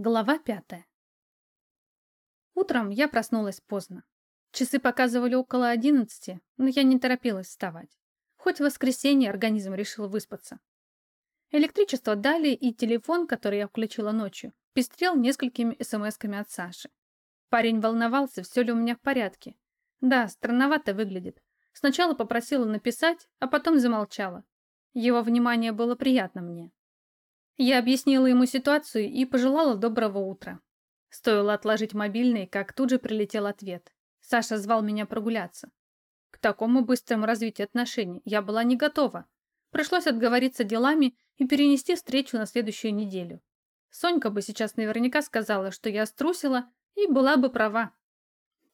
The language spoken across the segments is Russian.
Глава пятая. Утром я проснулась поздно. Часы показывали около одиннадцати, но я не торопилась вставать. Хоть в воскресенье организм решил выспаться. Электричество дали, и телефон, который я включила ночью, пестрел несколькими смс-ками от Саши. Парень волновался, все ли у меня в порядке. Да, странновато выглядит. Сначала попросила написать, а потом замолчала. Его внимание было приятно мне. Я объяснила ему ситуацию и пожелала доброго утра. Стоило отложить мобильный, как тут же прилетел ответ. Саша звал меня прогуляться. К такому быстрому развитию отношений я была не готова. Пришлось отговориться делами и перенести встречу на следующую неделю. Сонька бы сейчас наверняка сказала, что я струсила, и была бы права.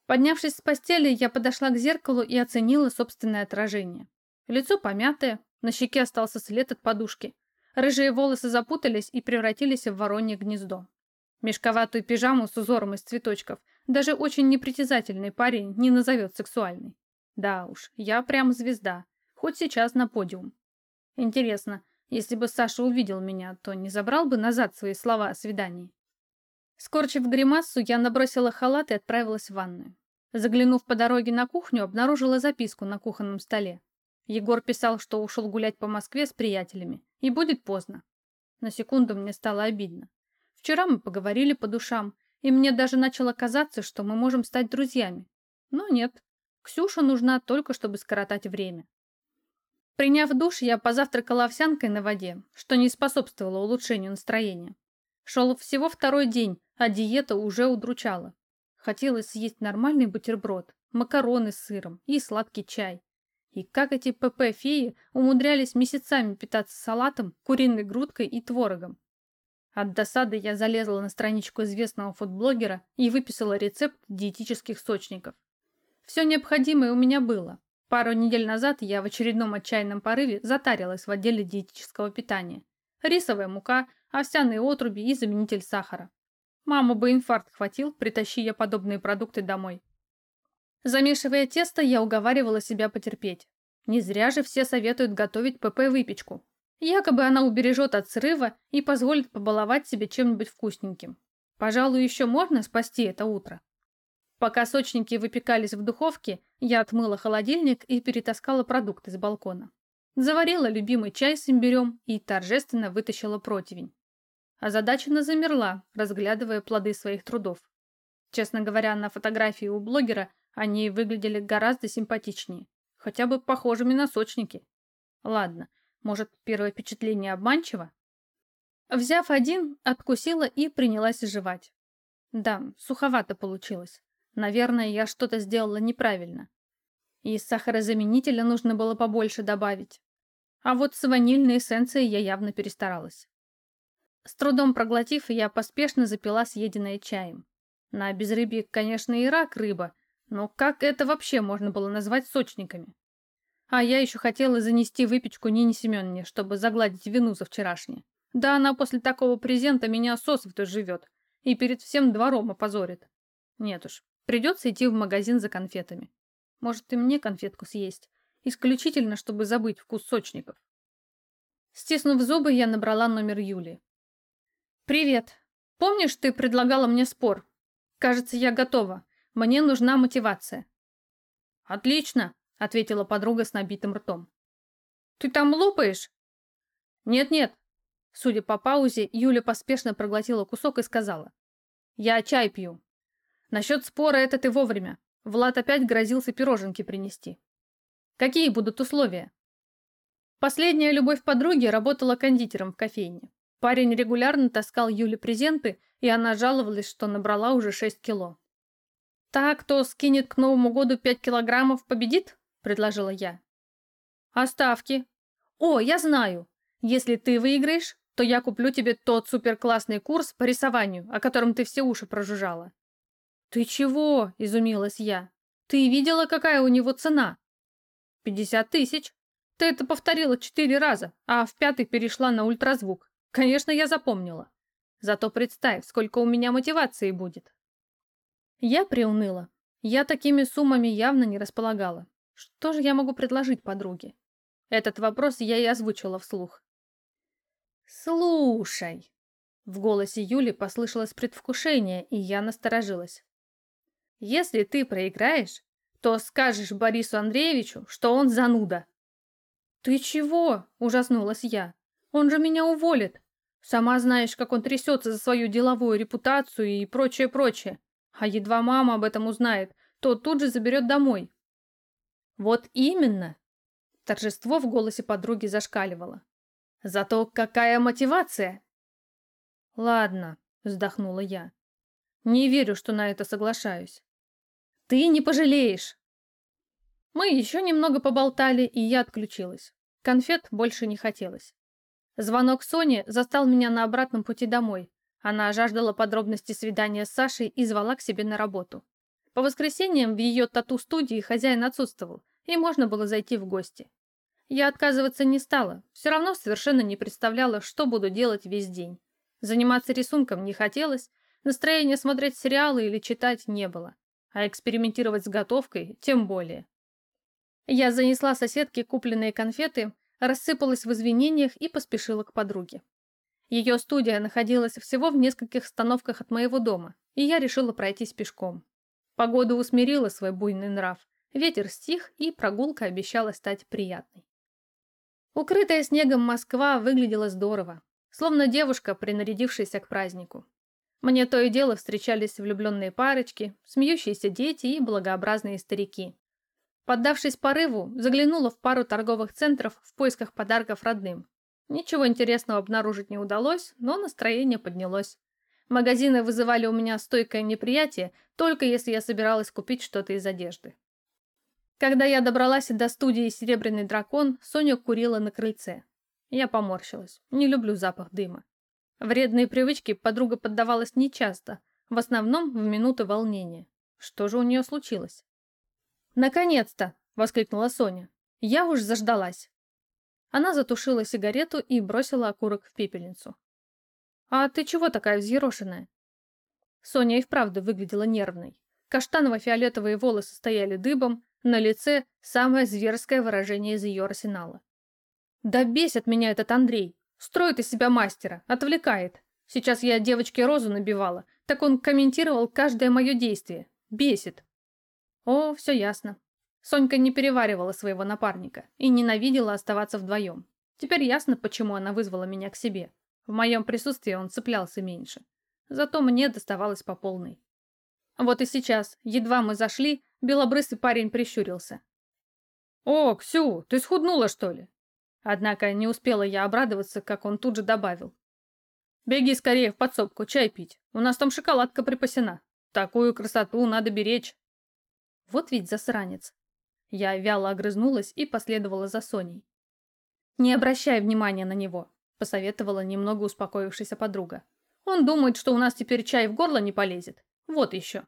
Поднявшись с постели, я подошла к зеркалу и оценила собственное отражение. Лицо помятое, на щеке остался след от подушки, Рыжие волосы запутались и превратились в воронье гнездо. Мешковатую пижаму с узором из цветочков даже очень непритязательный парень не назовет сексуальной. Да уж, я прям звезда, хоть сейчас на подиум. Интересно, если бы Саша увидел меня, то не забрал бы назад свои слова о свидании? Скорчив гримасу, я набросила халат и отправилась в ванную. Заглянув по дороге на кухню, обнаружила записку на кухонном столе. Егор писал, что ушел гулять по Москве с приятелями, и будет поздно. На секунду мне стало обидно. Вчера мы поговорили по душам, и мне даже начало казаться, что мы можем стать друзьями. Но нет, Ксюша нужна только, чтобы скоротать время. Приняв душ, я позавтракала овсянкой на воде, что не способствовало улучшению настроения. Шел всего второй день, а диета уже удручала. Хотелось съесть нормальный бутерброд, макароны с сыром и сладкий чай. И как эти ПП-феи умудрялись месяцами питаться салатом, куриной грудкой и творогом. От досады я залезла на страничку известного фудблогера и выписала рецепт диетических сочников. Все необходимое у меня было. Пару недель назад я в очередном отчаянном порыве затарилась в отделе диетического питания. Рисовая мука, овсяные отруби и заменитель сахара. Мама бы инфаркт хватил, притащи я подобные продукты домой. Замешивая тесто, я уговаривала себя потерпеть. Не зря же все советуют готовить ПП-выпечку. Якобы она убережет от срыва и позволит побаловать себе чем-нибудь вкусненьким. Пожалуй, еще можно спасти это утро. Пока сочники выпекались в духовке, я отмыла холодильник и перетаскала продукты с балкона. Заварила любимый чай с имбирем и торжественно вытащила противень. Озадаченно замерла, разглядывая плоды своих трудов. Честно говоря, на фотографии у блогера они выглядели гораздо симпатичнее, хотя бы похожими на сочники. Ладно, может, первое впечатление обманчиво? Взяв один, откусила и принялась жевать. Да, суховато получилось. Наверное, я что-то сделала неправильно. И сахарозаменителя нужно было побольше добавить. А вот с ванильной эссенцией я явно перестаралась. С трудом проглотив, я поспешно запила съеденное чаем. На безрыбье, конечно, и рак рыба, но как это вообще можно было назвать сочниками? А я еще хотела занести выпечку Нине Семеновне, чтобы загладить вину за вчерашнее. Да она после такого презента меня сосвато живет и перед всем двором опозорит. Нет уж, придется идти в магазин за конфетами. Может, и мне конфетку съесть, исключительно, чтобы забыть вкус сочников. Стиснув зубы, я набрала номер Юли. «Привет. Помнишь, ты предлагала мне спор? Кажется, я готова. Мне нужна мотивация». «Отлично», — ответила подруга с набитым ртом. «Ты там лупаешь?» «Нет-нет». Судя по паузе, Юля поспешно проглотила кусок и сказала. «Я чай пью. Насчет спора это ты вовремя. Влад опять грозился пироженки принести. Какие будут условия?» Последняя любовь подруги работала кондитером в кофейне. Парень регулярно таскал Юле презенты, и она жаловалась, что набрала уже 6 кило. «Та, кто скинет к Новому году пять килограммов, победит?» – предложила я. «А ставки?» «О, я знаю. Если ты выиграешь, то я куплю тебе тот суперклассный курс по рисованию, о котором ты все уши прожужжала». «Ты чего?» – изумилась я. «Ты видела, какая у него цена?» «Пятьдесят тысяч. Ты это повторила четыре раза, а в пятый перешла на ультразвук. Конечно, я запомнила. Зато представь, сколько у меня мотивации будет». Я приуныла. Я такими суммами явно не располагала. Что же я могу предложить подруге? Этот вопрос я и озвучила вслух. «Слушай!» В голосе Юли послышалось предвкушение, и я насторожилась. «Если ты проиграешь, то скажешь Борису Андреевичу, что он зануда». «Ты чего?» – ужаснулась я. «Он же меня уволит. Сама знаешь, как он трясется за свою деловую репутацию и прочее-прочее. А едва мама об этом узнает, то тут же заберет домой». «Вот именно!» Торжество в голосе подруги зашкаливало. «Зато какая мотивация!» «Ладно», — вздохнула я. «Не верю, что на это соглашаюсь». «Ты не пожалеешь!» Мы еще немного поболтали, и я отключилась. Конфет больше не хотелось. Звонок Сони застал меня на обратном пути домой. Она жаждала подробностей свидания с Сашей и звала к себе на работу. По воскресеньям в ее тату-студии хозяин отсутствовал, и можно было зайти в гости. Я отказываться не стала, все равно совершенно не представляла, что буду делать весь день. Заниматься рисунком не хотелось, настроения смотреть сериалы или читать не было, а экспериментировать с готовкой тем более. Я занесла соседке купленные конфеты, рассыпалась в извинениях и поспешила к подруге. Ее студия находилась всего в нескольких остановках от моего дома, и я решила пройтись пешком. Погода усмирила свой буйный нрав, ветер стих, и прогулка обещала стать приятной. Укрытая снегом Москва выглядела здорово словно девушка, принарядившаяся к празднику. Мне то и дело встречались влюбленные парочки, смеющиеся дети и благообразные старики. Поддавшись порыву, заглянула в пару торговых центров в поисках подарков родным. Ничего интересного обнаружить не удалось, но настроение поднялось. Магазины вызывали у меня стойкое неприятие, только если я собиралась купить что-то из одежды. Когда я добралась до студии «Серебряный дракон», Соня курила на крыльце. Я поморщилась. Не люблю запах дыма. Вредные привычки подруга поддавалась нечасто, в основном в минуты волнения. Что же у нее случилось? «Наконец-то!» — воскликнула Соня. «Я уж заждалась!» Она затушила сигарету и бросила окурок в пепельницу. «А ты чего такая взъерошенная?» Соня и вправду выглядела нервной. Каштаново-фиолетовые волосы стояли дыбом, на лице самое зверское выражение из ее арсенала. Да бесит меня этот Андрей. Строит из себя мастера, отвлекает. Сейчас я девочке розу набивала, так он комментировал каждое мое действие. Бесит. О, все ясно. Сонька не переваривала своего напарника и ненавидела оставаться вдвоем. Теперь ясно, почему она вызвала меня к себе. В моем присутствии он цеплялся меньше. Зато мне доставалось по полной. Вот и сейчас, едва мы зашли, белобрысый парень прищурился. «О, Ксю, ты схуднула, что ли? Однако не успела я обрадоваться, как он тут же добавил. «Беги скорее в подсобку, чай пить. У нас там шоколадка припасена. Такую красоту надо беречь». Вот ведь засранец. Я вяло огрызнулась и последовала за Соней. «Не обращай внимания на него», — посоветовала немного успокоившаяся подруга. «Он думает, что у нас теперь чай в горло не полезет. Вот еще».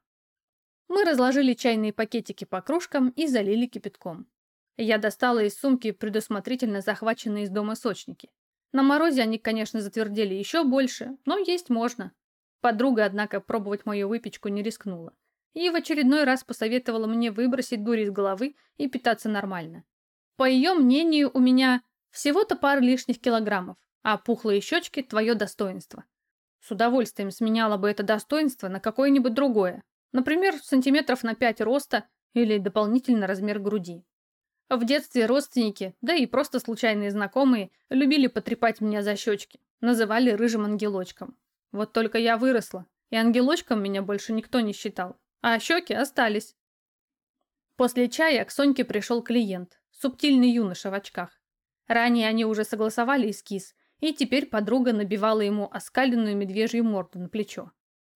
Мы разложили чайные пакетики по кружкам и залили кипятком. Я достала из сумки предусмотрительно захваченные из дома сочники. На морозе они, конечно, затвердели еще больше, но есть можно. Подруга, однако, пробовать мою выпечку не рискнула. И в очередной раз посоветовала мне выбросить дурь из головы и питаться нормально. По ее мнению, у меня всего-то пара лишних килограммов, а пухлые щечки – твое достоинство. С удовольствием сменяла бы это достоинство на какое-нибудь другое. Например, сантиметров на 5 роста или дополнительный размер груди. В детстве родственники, да и просто случайные знакомые, любили потрепать меня за щечки, называли рыжим ангелочком. Вот только я выросла, и ангелочком меня больше никто не считал, а щеки остались. После чая к Соньке пришел клиент, субтильный юноша в очках. Ранее они уже согласовали эскиз, и теперь подруга набивала ему оскаленную медвежью морду на плечо.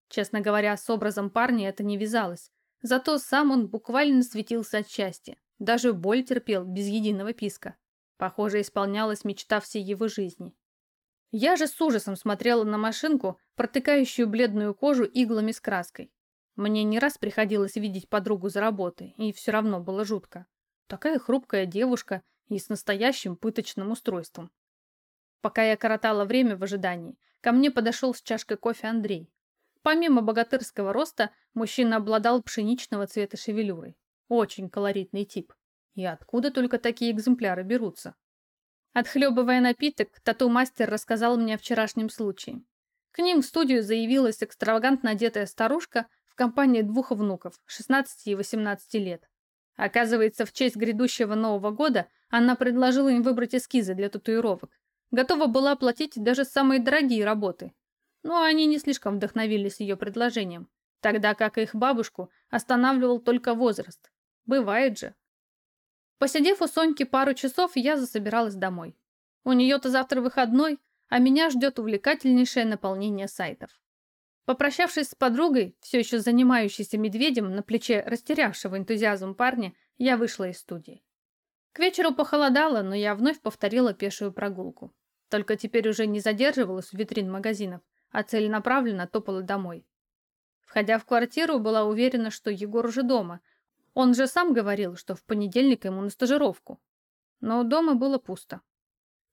Честно говоря, с образом парня это не вязалось, зато сам он буквально светился от счастья. Даже боль терпел без единого писка. Похоже, исполнялась мечта всей его жизни. Я же с ужасом смотрела на машинку, протыкающую бледную кожу иглами с краской. Мне не раз приходилось видеть подругу за работой, и все равно было жутко. Такая хрупкая девушка и с настоящим пыточным устройством. Пока я коротала время в ожидании, ко мне подошел с чашкой кофе Андрей. Помимо богатырского роста, мужчина обладал пшеничного цвета шевелюрой. Очень колоритный тип. И откуда только такие экземпляры берутся? Отхлебывая напиток, тату-мастер рассказал мне о вчерашнем случае. К ним в студию заявилась экстравагантно одетая старушка компании двух внуков, 16 и 18 лет. Оказывается, в честь грядущего Нового года она предложила им выбрать эскизы для татуировок. Готова была оплатить даже самые дорогие работы. Но они не слишком вдохновились ее предложением, тогда как их бабушку останавливал только возраст. Бывает же. Посидев у Соньки пару часов, я засобиралась домой. У нее-то завтра выходной, а меня ждет увлекательнейшее наполнение сайтов. Попрощавшись с подругой, все еще занимающейся медведем на плече растерявшего энтузиазм парня, я вышла из студии. К вечеру похолодало, но я вновь повторила пешую прогулку. Только теперь уже не задерживалась у витрин магазинов, а целенаправленно топала домой. Входя в квартиру, была уверена, что Егор уже дома. Он же сам говорил, что в понедельник ему на стажировку. Но дома было пусто.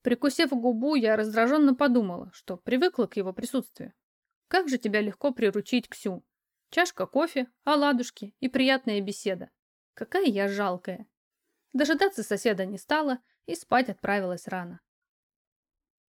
Прикусив губу, я раздраженно подумала, что привыкла к его присутствию. Как же тебя легко приручить, Ксю? Чашка кофе, оладушки и приятная беседа. Какая я жалкая. Дожидаться соседа не стала и спать отправилась рано.